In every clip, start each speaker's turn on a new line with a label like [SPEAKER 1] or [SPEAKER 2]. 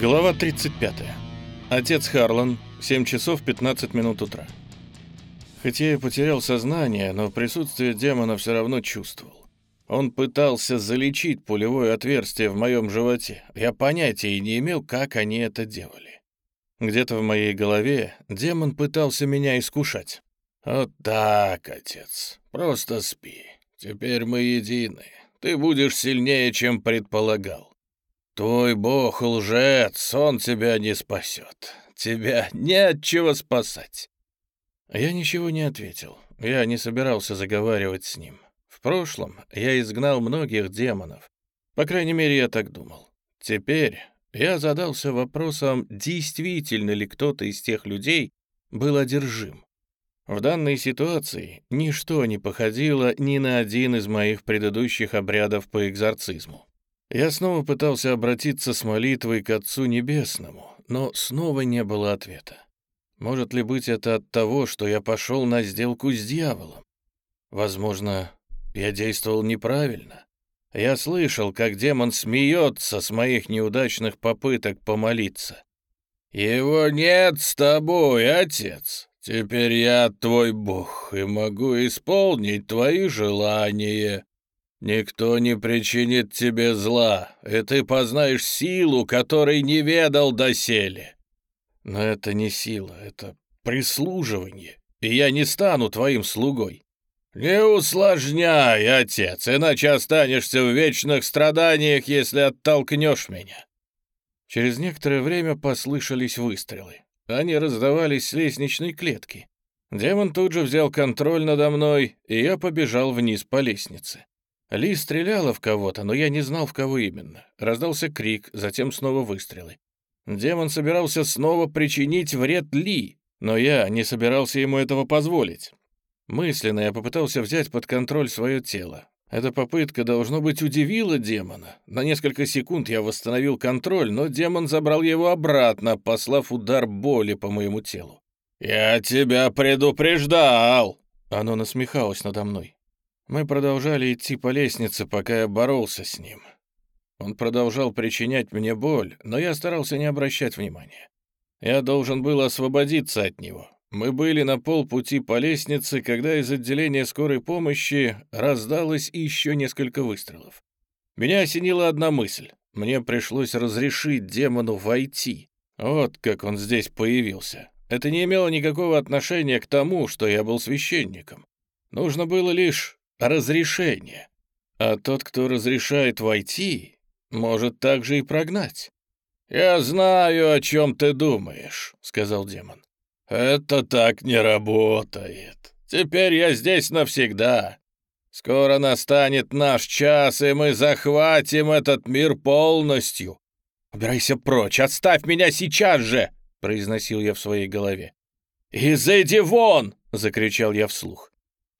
[SPEAKER 1] Глава 35. Отец Харлан, 7 часов 15 минут утра. Хотя я потерял сознание, но присутствие демона все равно чувствовал. Он пытался залечить пулевое отверстие в моем животе. Я понятия не имел, как они это делали. Где-то в моей голове демон пытался меня искушать. «Вот так, отец, просто спи. Теперь мы едины. Ты будешь сильнее, чем предполагал. «Твой бог лжец, он тебя не спасет. Тебя не от чего спасать». Я ничего не ответил. Я не собирался заговаривать с ним. В прошлом я изгнал многих демонов. По крайней мере, я так думал. Теперь я задался вопросом, действительно ли кто-то из тех людей был одержим. В данной ситуации ничто не походило ни на один из моих предыдущих обрядов по экзорцизму. Я снова пытался обратиться с молитвой к Отцу Небесному, но снова не было ответа. Может ли быть это от того, что я пошел на сделку с дьяволом? Возможно, я действовал неправильно. Я слышал, как демон смеется с моих неудачных попыток помолиться. «Его нет с тобой, отец. Теперь я твой бог и могу исполнить твои желания». Никто не причинит тебе зла, и ты познаешь силу, которой не ведал доселе. Но это не сила, это прислуживание, и я не стану твоим слугой. Не усложняй, отец, иначе останешься в вечных страданиях, если оттолкнешь меня. Через некоторое время послышались выстрелы. Они раздавались с лестничной клетки. Демон тут же взял контроль надо мной, и я побежал вниз по лестнице. Ли стреляла в кого-то, но я не знал, в кого именно. Раздался крик, затем снова выстрелы. Демон собирался снова причинить вред Ли, но я не собирался ему этого позволить. Мысленно я попытался взять под контроль свое тело. Эта попытка, должно быть, удивила демона. На несколько секунд я восстановил контроль, но демон забрал его обратно, послав удар боли по моему телу. «Я тебя предупреждал!» Оно насмехалось надо мной. Мы продолжали идти по лестнице, пока я боролся с ним. Он продолжал причинять мне боль, но я старался не обращать внимания. Я должен был освободиться от него. Мы были на полпути по лестнице, когда из отделения скорой помощи раздалось еще несколько выстрелов. Меня осенила одна мысль. Мне пришлось разрешить демону войти. Вот как он здесь появился. Это не имело никакого отношения к тому, что я был священником. Нужно было лишь разрешение. А тот, кто разрешает войти, может также и прогнать. «Я знаю, о чем ты думаешь», — сказал демон. «Это так не работает. Теперь я здесь навсегда. Скоро настанет наш час, и мы захватим этот мир полностью. Убирайся прочь, отставь меня сейчас же!» — произносил я в своей голове. «Изыди вон!» — закричал я вслух.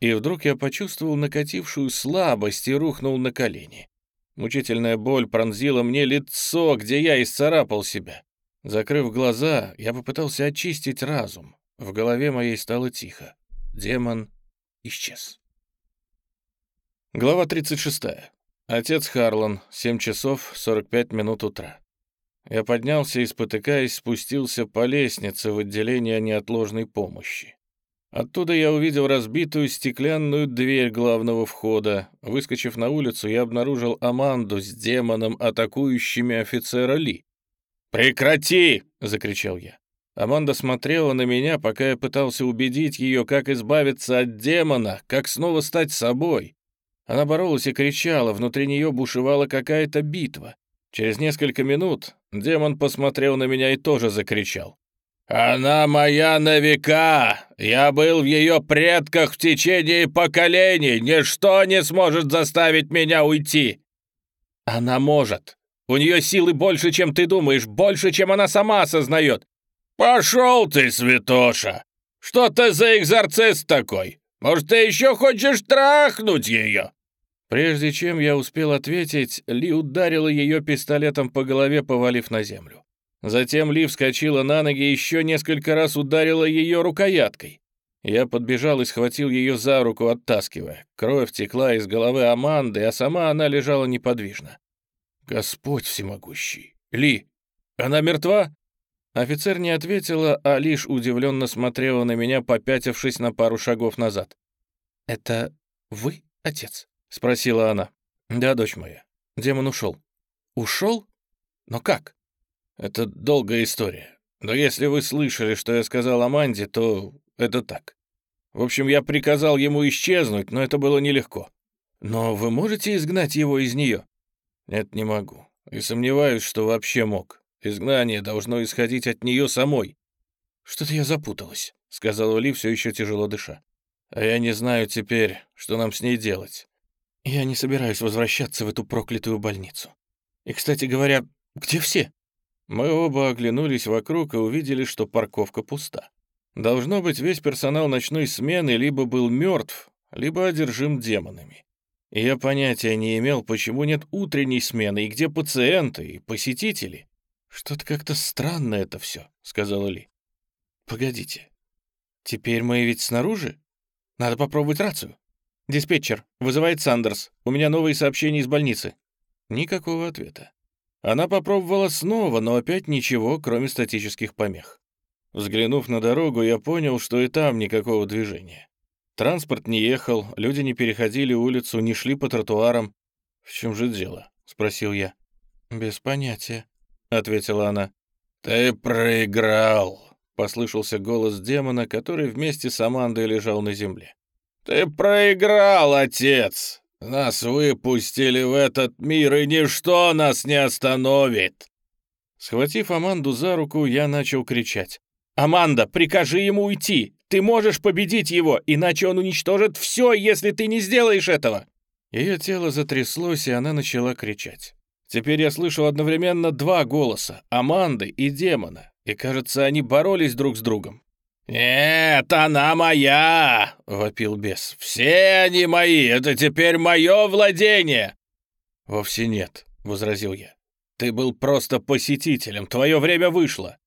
[SPEAKER 1] И вдруг я почувствовал накатившую слабость и рухнул на колени. Мучительная боль пронзила мне лицо, где я исцарапал себя. Закрыв глаза, я попытался очистить разум. В голове моей стало тихо. Демон исчез. Глава 36. Отец Харлан, 7 часов 45 минут утра. Я поднялся и, спотыкаясь, спустился по лестнице в отделение неотложной помощи. Оттуда я увидел разбитую стеклянную дверь главного входа. Выскочив на улицу, я обнаружил Аманду с демоном, атакующими офицера Ли. «Прекрати!» — закричал я. Аманда смотрела на меня, пока я пытался убедить ее, как избавиться от демона, как снова стать собой. Она боролась и кричала, внутри нее бушевала какая-то битва. Через несколько минут демон посмотрел на меня и тоже закричал. «Она моя на века! Я был в ее предках в течение поколений! Ничто не сможет заставить меня уйти!» «Она может! У нее силы больше, чем ты думаешь, больше, чем она сама осознает!» «Пошел ты, святоша! Что ты за экзорцист такой? Может, ты еще хочешь трахнуть ее?» Прежде чем я успел ответить, Ли ударила ее пистолетом по голове, повалив на землю. Затем Ли вскочила на ноги и еще несколько раз ударила ее рукояткой. Я подбежал и схватил ее за руку, оттаскивая. Кровь текла из головы Аманды, а сама она лежала неподвижно. «Господь всемогущий! Ли! Она мертва?» Офицер не ответила, а лишь удивленно смотрела на меня, попятившись на пару шагов назад. «Это вы, отец?» — спросила она. «Да, дочь моя. Демон ушел». «Ушел? Но как?» «Это долгая история. Но если вы слышали, что я сказал Аманде, то это так. В общем, я приказал ему исчезнуть, но это было нелегко. Но вы можете изгнать его из нее? Нет, не могу. И сомневаюсь, что вообще мог. Изгнание должно исходить от нее самой. Что-то я запуталась, сказала Ли, все еще тяжело дыша. А я не знаю теперь, что нам с ней делать. Я не собираюсь возвращаться в эту проклятую больницу. И, кстати говоря, где все? Мы оба оглянулись вокруг и увидели, что парковка пуста. Должно быть, весь персонал ночной смены либо был мертв, либо одержим демонами. Я понятия не имел, почему нет утренней смены, и где пациенты и посетители. «Что-то как-то странно это все», — сказала Ли. «Погодите, теперь мы ведь снаружи? Надо попробовать рацию. Диспетчер, вызывает Сандерс. У меня новые сообщения из больницы». Никакого ответа. Она попробовала снова, но опять ничего, кроме статических помех. Взглянув на дорогу, я понял, что и там никакого движения. Транспорт не ехал, люди не переходили улицу, не шли по тротуарам. «В чем же дело?» — спросил я. «Без понятия», — ответила она. «Ты проиграл», — послышался голос демона, который вместе с Амандой лежал на земле. «Ты проиграл, отец! Нас выпустили в этот мир, и ничто нас не остановит!» Схватив Аманду за руку, я начал кричать. «Аманда, прикажи ему уйти! Ты можешь победить его, иначе он уничтожит все, если ты не сделаешь этого!» Ее тело затряслось, и она начала кричать. Теперь я слышал одновременно два голоса — Аманды и демона, и, кажется, они боролись друг с другом. «Нет, она моя!» — вопил бес. «Все они мои! Это теперь мое владение!» «Вовсе нет», — возразил я. «Ты был просто посетителем, твое время вышло.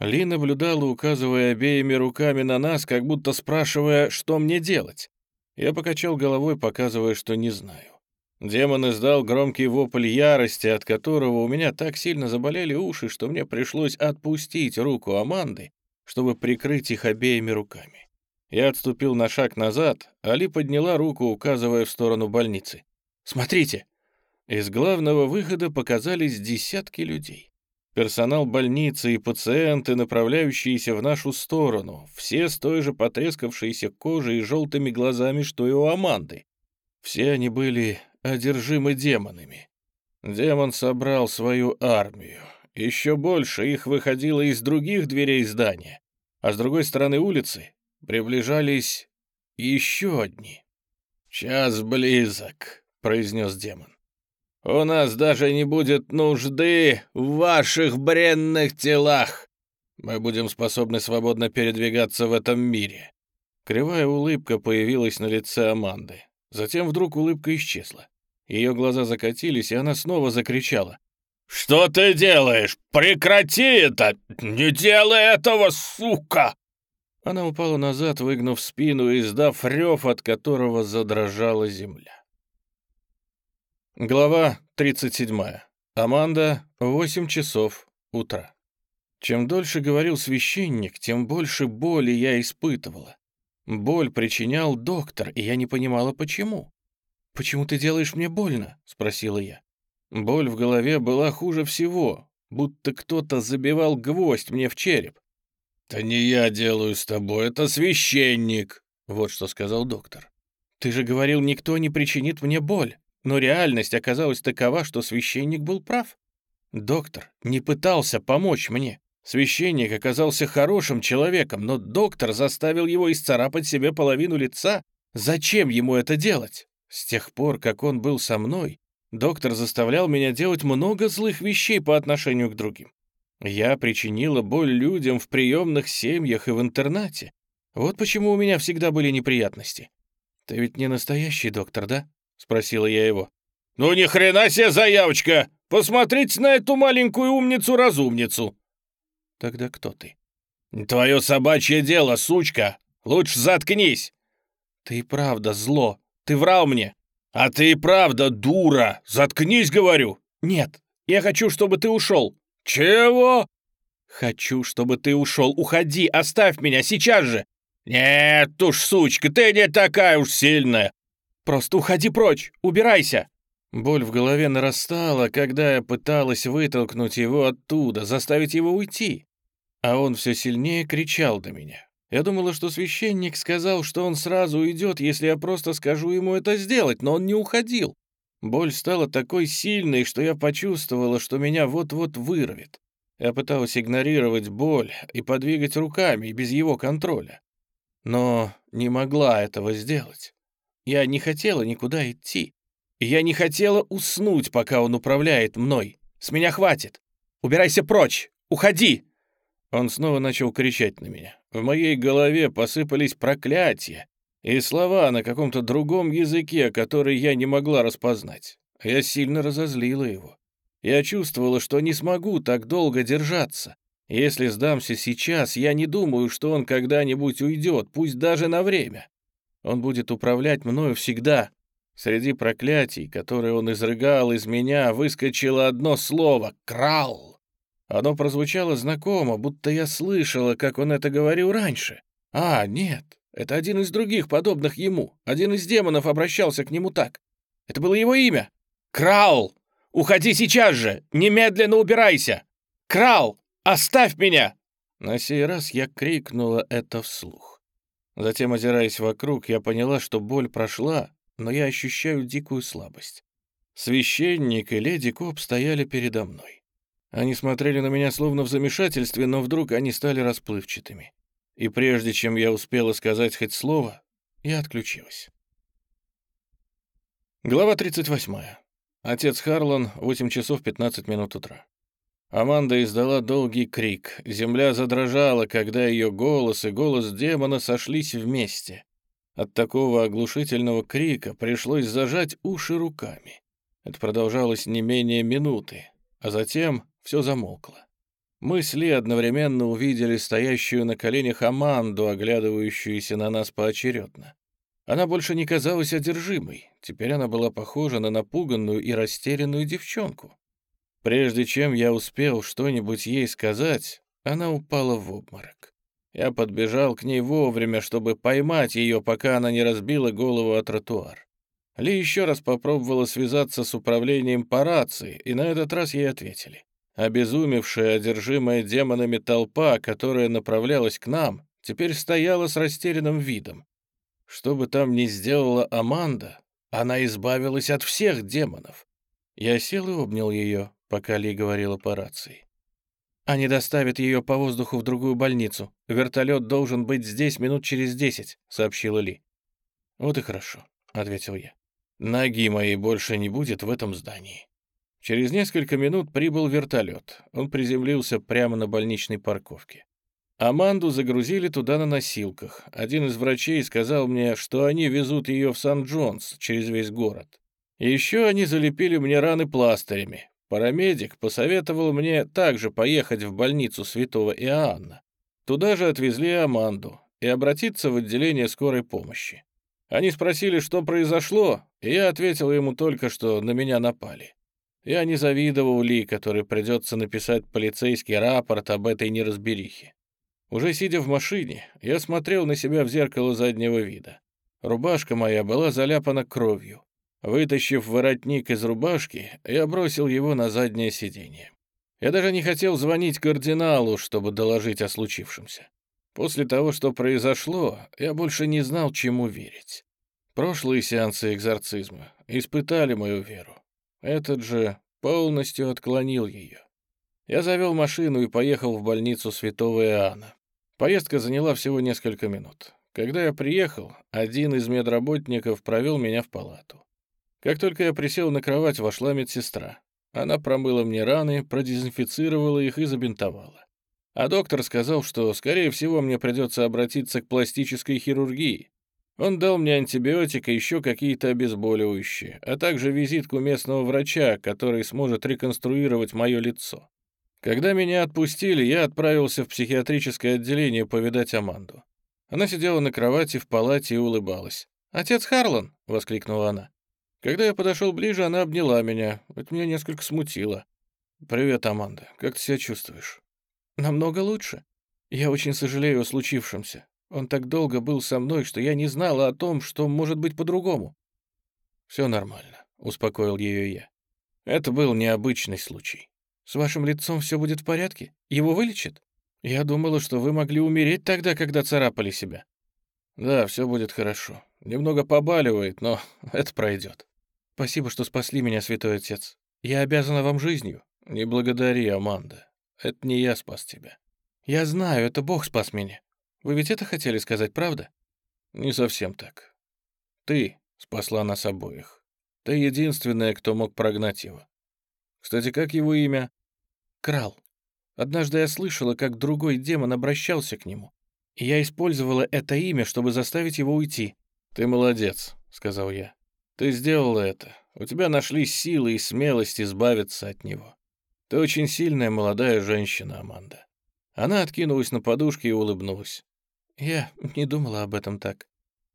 [SPEAKER 1] Ли наблюдала, указывая обеими руками на нас, как будто спрашивая, что мне делать. Я покачал головой, показывая, что не знаю. Демон издал громкий вопль ярости, от которого у меня так сильно заболели уши, что мне пришлось отпустить руку Аманды, чтобы прикрыть их обеими руками. Я отступил на шаг назад, Али подняла руку, указывая в сторону больницы. «Смотрите!» Из главного выхода показались десятки людей. Персонал больницы и пациенты, направляющиеся в нашу сторону, все с той же потрескавшейся кожей и желтыми глазами, что и у Аманды. Все они были одержимы демонами. Демон собрал свою армию. Еще больше их выходило из других дверей здания, а с другой стороны улицы приближались еще одни. «Час близок», — произнес демон. У нас даже не будет нужды в ваших бренных телах. Мы будем способны свободно передвигаться в этом мире». Кривая улыбка появилась на лице Аманды. Затем вдруг улыбка исчезла. Ее глаза закатились, и она снова закричала. «Что ты делаешь? Прекрати это! Не делай этого, сука!» Она упала назад, выгнув спину и издав рев, от которого задрожала земля. Глава 37. Аманда, 8 часов утра. Чем дольше говорил священник, тем больше боли я испытывала. Боль причинял доктор, и я не понимала, почему. «Почему ты делаешь мне больно?» — спросила я. Боль в голове была хуже всего, будто кто-то забивал гвоздь мне в череп. «Это не я делаю с тобой, это священник», — вот что сказал доктор. «Ты же говорил, никто не причинит мне боль». Но реальность оказалась такова, что священник был прав. Доктор не пытался помочь мне. Священник оказался хорошим человеком, но доктор заставил его исцарапать себе половину лица. Зачем ему это делать? С тех пор, как он был со мной, доктор заставлял меня делать много злых вещей по отношению к другим. Я причинила боль людям в приемных семьях и в интернате. Вот почему у меня всегда были неприятности. Ты ведь не настоящий доктор, да? — спросила я его. «Ну ни хрена себе заявочка! Посмотрите на эту маленькую умницу-разумницу!» «Тогда кто ты?» «Твое собачье дело, сучка! Лучше заткнись!» «Ты и правда зло! Ты врал мне!» «А ты и правда дура! Заткнись, говорю!» «Нет, я хочу, чтобы ты ушел!» «Чего?»
[SPEAKER 2] «Хочу, чтобы ты ушел. Уходи, оставь меня сейчас же!»
[SPEAKER 1] «Нет уж, сучка, ты не такая уж сильная!»
[SPEAKER 2] «Просто уходи прочь, убирайся!»
[SPEAKER 1] Боль в голове нарастала, когда я пыталась вытолкнуть его оттуда, заставить его уйти. А он все сильнее кричал до меня. Я думала, что священник сказал, что он сразу уйдет, если я просто скажу ему это сделать, но он не уходил. Боль стала такой сильной, что я почувствовала, что меня вот-вот вырвет. Я пыталась игнорировать боль и подвигать руками без его контроля. Но не могла этого сделать. Я не хотела никуда идти. Я не хотела уснуть, пока он управляет мной. С меня хватит. Убирайся прочь. Уходи. Он снова начал кричать на меня. В моей голове посыпались проклятия и слова на каком-то другом языке, который я не могла распознать. Я сильно разозлила его. Я чувствовала, что не смогу так долго держаться. Если сдамся сейчас, я не думаю, что он когда-нибудь уйдет, пусть даже на время. Он будет управлять мною всегда. Среди проклятий, которые он изрыгал из меня, выскочило одно слово — «крал». Оно прозвучало знакомо, будто я слышала, как он это говорил раньше. А, нет, это один из других, подобных ему. Один из демонов обращался к нему так. Это было его имя. «Крал! Уходи сейчас же! Немедленно убирайся! Крал! Оставь меня!» На сей раз я крикнула это вслух. Затем, озираясь вокруг, я поняла, что боль прошла, но я ощущаю дикую слабость. Священник и леди Коп стояли передо мной. Они смотрели на меня словно в замешательстве, но вдруг они стали расплывчатыми. И прежде чем я успела сказать хоть слово, я отключилась. Глава 38. Отец Харлан, 8 часов 15 минут утра. Аманда издала долгий крик. Земля задрожала, когда ее голос и голос демона сошлись вместе. От такого оглушительного крика пришлось зажать уши руками. Это продолжалось не менее минуты, а затем все замолкло. Мы с Ли одновременно увидели стоящую на коленях Аманду, оглядывающуюся на нас поочередно. Она больше не казалась одержимой, теперь она была похожа на напуганную и растерянную девчонку. Прежде чем я успел что-нибудь ей сказать, она упала в обморок. Я подбежал к ней вовремя, чтобы поймать ее, пока она не разбила голову о тротуар. Ли еще раз попробовала связаться с управлением по рации, и на этот раз ей ответили. Обезумевшая, одержимая демонами толпа, которая направлялась к нам, теперь стояла с растерянным видом. Что бы там ни сделала Аманда, она избавилась от всех демонов. Я сел и обнял ее, пока Ли говорила по рации. «Они доставят ее по воздуху в другую больницу. Вертолет должен быть здесь минут через десять», — сообщила Ли. «Вот и хорошо», — ответил я. «Ноги моей больше не будет в этом здании». Через несколько минут прибыл вертолет. Он приземлился прямо на больничной парковке. Аманду загрузили туда на носилках. Один из врачей сказал мне, что они везут ее в Сан-Джонс через весь город. Еще они залепили мне раны пластырями. Парамедик посоветовал мне также поехать в больницу святого Иоанна. Туда же отвезли Аманду и обратиться в отделение скорой помощи. Они спросили, что произошло, и я ответил ему только, что на меня напали. Я не завидовал Ли, который придется написать полицейский рапорт об этой неразберихе. Уже сидя в машине, я смотрел на себя в зеркало заднего вида. Рубашка моя была заляпана кровью. Вытащив воротник из рубашки, я бросил его на заднее сиденье. Я даже не хотел звонить кардиналу, чтобы доложить о случившемся. После того, что произошло, я больше не знал, чему верить. Прошлые сеансы экзорцизма испытали мою веру. Этот же полностью отклонил ее. Я завел машину и поехал в больницу святого Иоанна. Поездка заняла всего несколько минут. Когда я приехал, один из медработников провел меня в палату. Как только я присел на кровать, вошла медсестра. Она промыла мне раны, продезинфицировала их и забинтовала. А доктор сказал, что, скорее всего, мне придется обратиться к пластической хирургии. Он дал мне антибиотик и еще какие-то обезболивающие, а также визитку местного врача, который сможет реконструировать мое лицо. Когда меня отпустили, я отправился в психиатрическое отделение повидать Аманду. Она сидела на кровати в палате и улыбалась. «Отец Харлан!» — воскликнула она. Когда я подошел ближе, она обняла меня. Это меня несколько смутило. «Привет, Аманда. Как ты себя чувствуешь?»
[SPEAKER 2] «Намного лучше. Я очень сожалею о случившемся. Он так долго был со мной, что я не знала о том, что может быть по-другому».
[SPEAKER 1] «Все нормально», — успокоил ее я. «Это был необычный случай».
[SPEAKER 2] «С вашим лицом все будет в порядке? Его вылечат? Я думала, что вы могли умереть тогда, когда царапали себя».
[SPEAKER 1] «Да, все будет хорошо. Немного побаливает, но это пройдет».
[SPEAKER 2] «Спасибо, что спасли меня, святой отец. Я обязана вам жизнью».
[SPEAKER 1] «Не благодари, Аманда. Это не я спас тебя».
[SPEAKER 2] «Я знаю, это Бог спас меня. Вы ведь это хотели сказать, правда?»
[SPEAKER 1] «Не совсем так. Ты спасла нас обоих. Ты единственная, кто мог прогнать его. Кстати, как его имя?»
[SPEAKER 2] «Крал. Однажды я слышала, как другой демон обращался к нему. И я использовала это имя, чтобы заставить его уйти».
[SPEAKER 1] «Ты молодец», — сказал я. «Ты сделала это. У тебя нашлись силы и смелость избавиться от него. Ты очень сильная молодая женщина, Аманда». Она откинулась на подушке и улыбнулась.
[SPEAKER 2] «Я не думала об этом так».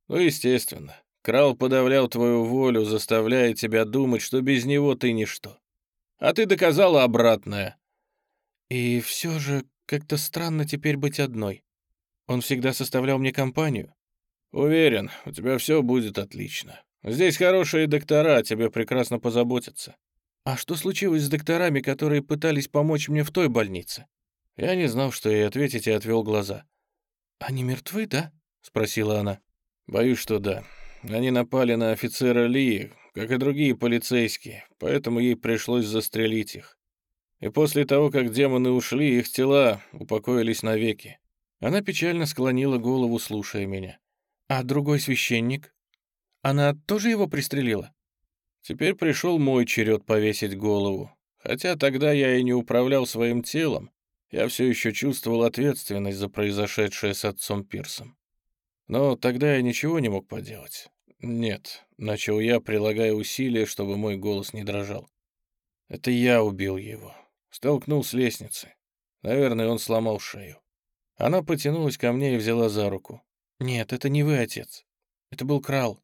[SPEAKER 1] «Ну, естественно. Крал подавлял твою волю, заставляя тебя думать, что без него ты ничто. А ты доказала обратное».
[SPEAKER 2] «И все же как-то странно теперь быть одной. Он всегда составлял мне компанию».
[SPEAKER 1] «Уверен, у тебя все будет отлично. Здесь хорошие доктора, тебе прекрасно позаботятся».
[SPEAKER 2] «А что случилось с докторами, которые пытались помочь мне в той больнице?»
[SPEAKER 1] Я не знал, что ей ответить, и отвел глаза.
[SPEAKER 2] «Они мертвы, да?» — спросила она.
[SPEAKER 1] «Боюсь, что да. Они напали на офицера Ли, как и другие полицейские, поэтому ей пришлось застрелить их. И после того, как демоны ушли, их тела упокоились навеки». Она печально склонила голову, слушая меня.
[SPEAKER 2] «А другой священник?» Она тоже его пристрелила?
[SPEAKER 1] Теперь пришел мой черед повесить голову. Хотя тогда я и не управлял своим телом, я все еще чувствовал ответственность за произошедшее с отцом Пирсом. Но тогда я ничего не мог поделать. Нет, начал я, прилагая усилия, чтобы мой голос не дрожал. Это я убил его. Столкнул с лестницы. Наверное, он сломал шею. Она потянулась ко мне и взяла за руку.
[SPEAKER 2] «Нет, это не вы, отец. Это был Крал.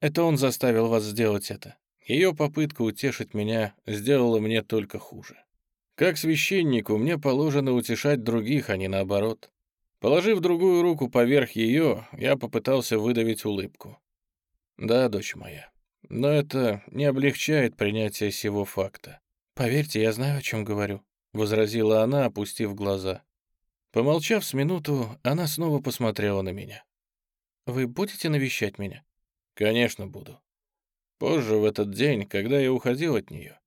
[SPEAKER 2] Это он заставил вас сделать это.
[SPEAKER 1] Ее попытка утешить меня сделала мне только хуже. Как священнику мне положено утешать других, а не наоборот. Положив другую руку поверх ее, я попытался выдавить улыбку. Да, дочь моя, но это не облегчает принятие сего факта.
[SPEAKER 2] «Поверьте, я знаю, о чем говорю», —
[SPEAKER 1] возразила она, опустив глаза. Помолчав с минуту, она снова посмотрела на меня.
[SPEAKER 2] «Вы будете навещать меня?»
[SPEAKER 1] Конечно, буду. Позже, в этот день, когда я уходил от нее,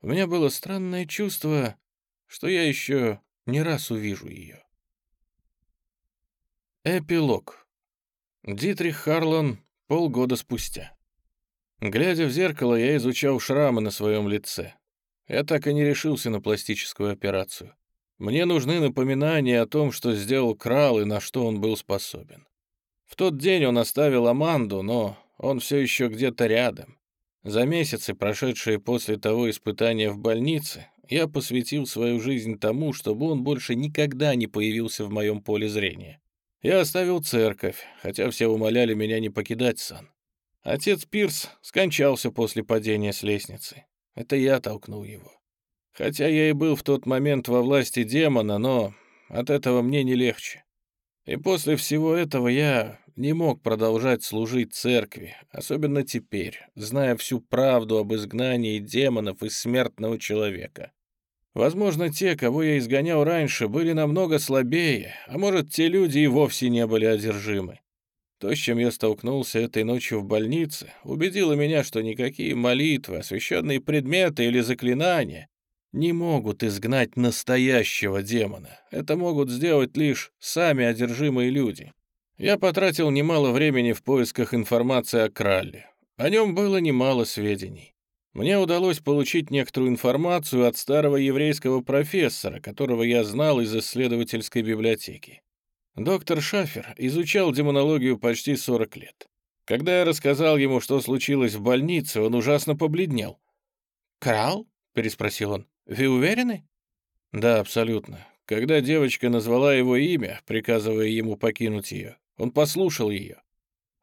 [SPEAKER 1] у меня было странное чувство, что я еще не раз увижу ее. Эпилог. Дитрих Харлан полгода спустя. Глядя в зеркало, я изучал шрамы на своем лице. Я так и не решился на пластическую операцию. Мне нужны напоминания о том, что сделал Крал и на что он был способен. В тот день он оставил Аманду, но он все еще где-то рядом. За месяцы, прошедшие после того испытания в больнице, я посвятил свою жизнь тому, чтобы он больше никогда не появился в моем поле зрения. Я оставил церковь, хотя все умоляли меня не покидать сан. Отец Пирс скончался после падения с лестницы. Это я толкнул его. Хотя я и был в тот момент во власти демона, но от этого мне не легче. И после всего этого я не мог продолжать служить церкви, особенно теперь, зная всю правду об изгнании демонов из смертного человека. Возможно, те, кого я изгонял раньше, были намного слабее, а может, те люди и вовсе не были одержимы. То, с чем я столкнулся этой ночью в больнице, убедило меня, что никакие молитвы, освященные предметы или заклинания не могут изгнать настоящего демона. Это могут сделать лишь сами одержимые люди. Я потратил немало времени в поисках информации о Кралле. О нем было немало сведений. Мне удалось получить некоторую информацию от старого еврейского профессора, которого я знал из исследовательской библиотеки. Доктор Шафер изучал демонологию почти 40 лет. Когда я рассказал ему, что случилось в больнице, он ужасно побледнел.
[SPEAKER 2] «Крал?» — переспросил он. «Вы уверены?»
[SPEAKER 1] «Да, абсолютно. Когда девочка назвала его имя, приказывая ему покинуть ее, он послушал ее.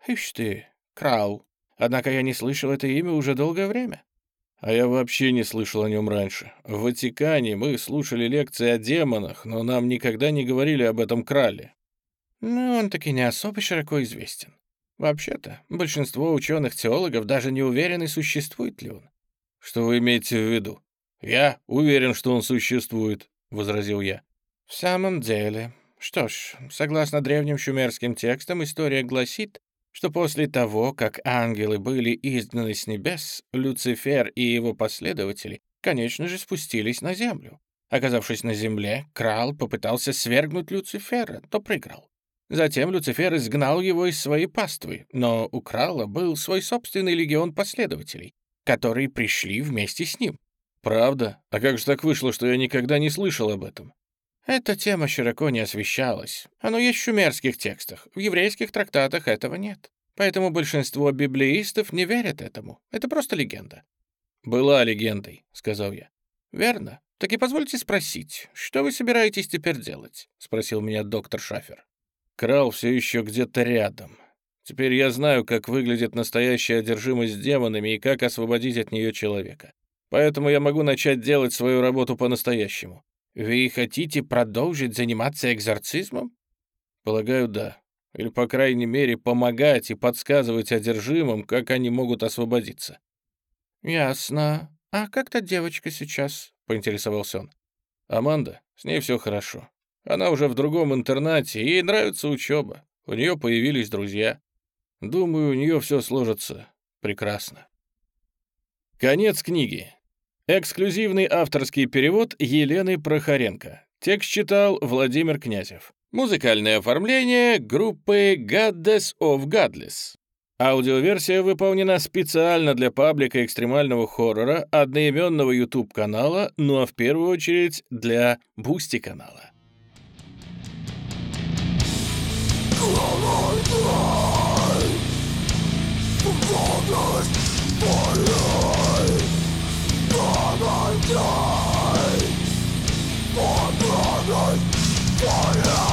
[SPEAKER 2] «Ишь ты, Крал. Однако я не слышал это имя уже долгое время.
[SPEAKER 1] А я вообще не слышал о нем раньше. В Ватикане мы слушали лекции о демонах, но нам никогда не говорили об этом крале.
[SPEAKER 2] Ну, он таки не особо широко известен. Вообще-то, большинство ученых-теологов даже не уверены, существует ли он.
[SPEAKER 1] Что вы имеете в виду? Я уверен, что он существует, возразил я.
[SPEAKER 2] В самом деле. Что ж, согласно древним шумерским текстам, история гласит, что после того, как ангелы были изгнаны с небес, Люцифер и его последователи, конечно же, спустились на землю. Оказавшись на земле, Крал попытался свергнуть Люцифера, то проиграл. Затем Люцифер изгнал его из своей паствы, но у Крала был свой собственный легион последователей, которые пришли вместе с ним.
[SPEAKER 1] «Правда? А как же так вышло, что я никогда не слышал об этом?»
[SPEAKER 2] Эта тема широко не освещалась. Оно есть в шумерских текстах. В еврейских трактатах этого нет. Поэтому большинство библеистов не верят этому. Это просто легенда.
[SPEAKER 1] «Была легендой», — сказал я.
[SPEAKER 2] «Верно. Так и позвольте спросить, что вы собираетесь теперь делать?» — спросил меня доктор Шафер.
[SPEAKER 1] Крал все еще где-то рядом. Теперь я знаю, как выглядит настоящая одержимость демонами и как освободить от нее человека. Поэтому я могу начать делать свою работу по-настоящему.
[SPEAKER 2] Вы хотите продолжить заниматься экзорцизмом?
[SPEAKER 1] Полагаю, да. Или, по крайней мере, помогать и подсказывать одержимым, как они могут освободиться.
[SPEAKER 2] Ясно. А как та девочка сейчас? Поинтересовался он.
[SPEAKER 1] Аманда, с ней все хорошо. Она уже в другом интернате, ей нравится учеба. У нее появились друзья. Думаю, у нее все сложится прекрасно. Конец книги. Эксклюзивный авторский перевод Елены Прохоренко. Текст читал Владимир Князев. Музыкальное оформление группы Goddess of Godless. Аудиоверсия выполнена специально для паблика экстремального хоррора одноименного YouTube-канала, ну а в первую очередь для Бусти-канала. Fire! Die, for brothers, fire.